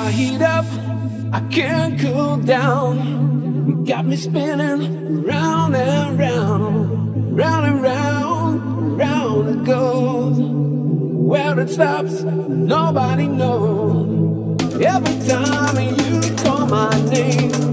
I heat up, I can't cool down. You got me spinning round and round, round and round, round it goes. Where it stops, nobody knows. Every time you call my name.